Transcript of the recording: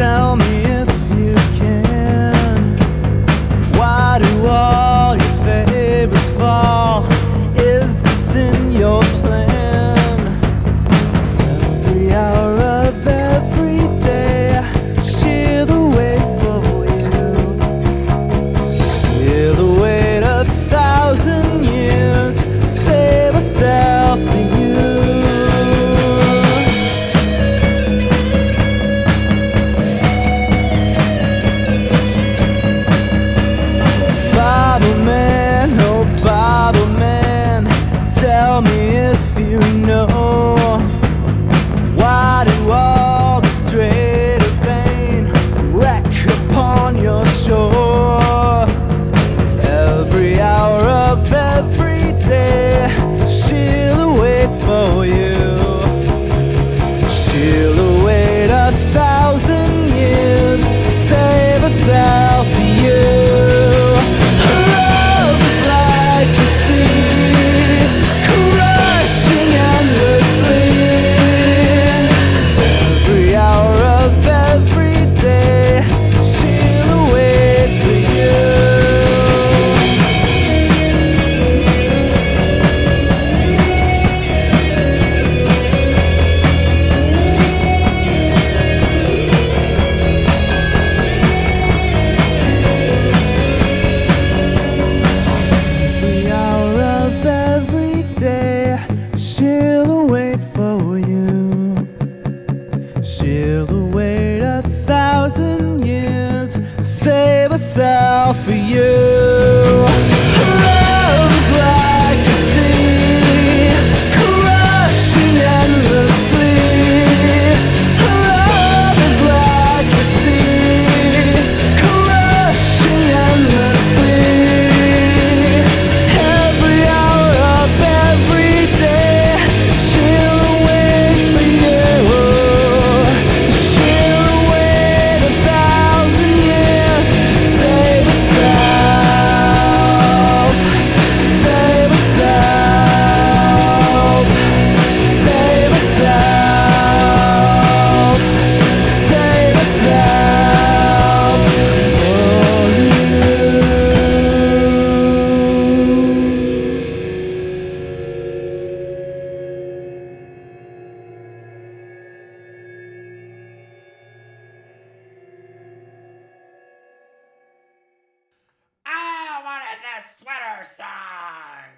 tell me Tell me if you know why do all the straight of pain wreck upon your shore? Every hour of every day, she'll wait for you. She'll wait a thousand years, save herself for you. The sweater song.